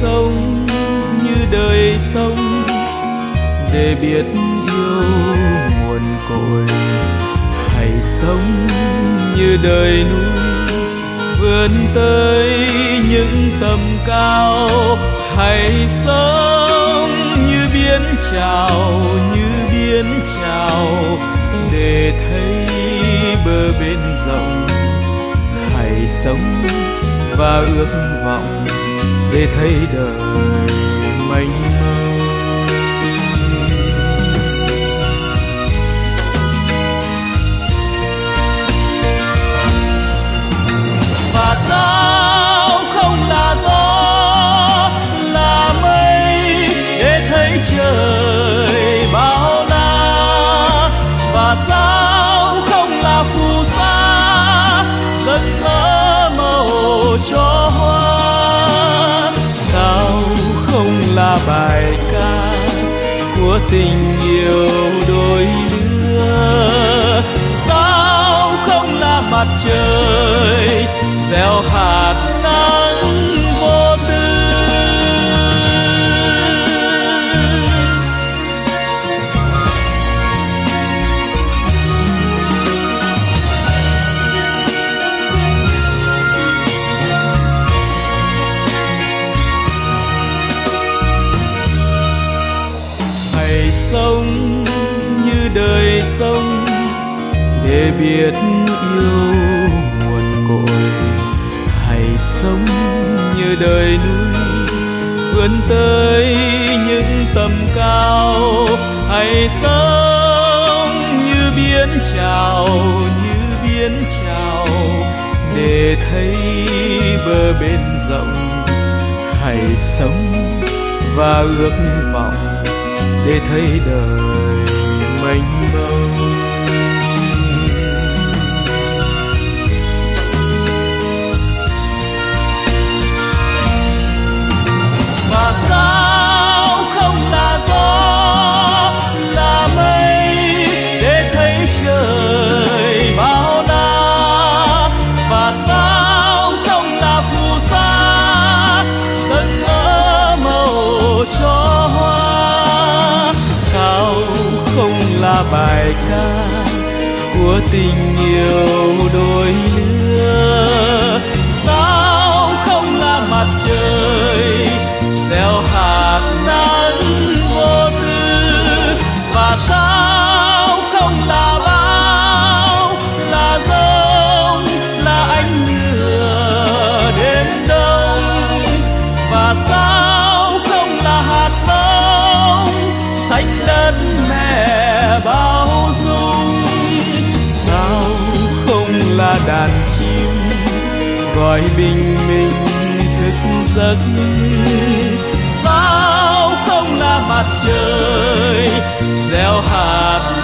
sống như đời sống để biết yêu nguồn cội hãy sống như đời núi, vươn tới những tầm cao. Hãy sống như biến trào như biến trào để thấy bờ bên rộng. Hãy sống và ước vọng để thấy đời mênh mông là bài ca của tình yêu đôi lứa. Sao không là mặt trời, gieo hạt sống như đời sống. Để biết yêu nguồn cội, hãy sống như đời núi. Vươn tới những tầm cao, hãy sống như biến trào như biến trào để thấy bờ bên rộng, hãy sống và ước vọng để thấy đời mênh mông. Bài ca của tình yêu đôi lứa. Sao không là mặt trời gieo hạt nắng vô tư và sao không là bão là giông là ánh lửa đến đông và sao không là hạt giống xanh đất mẹ bao dung sao không là đàn chim gọi bình minh thức giấc sao không là mặt trời, gieo hạt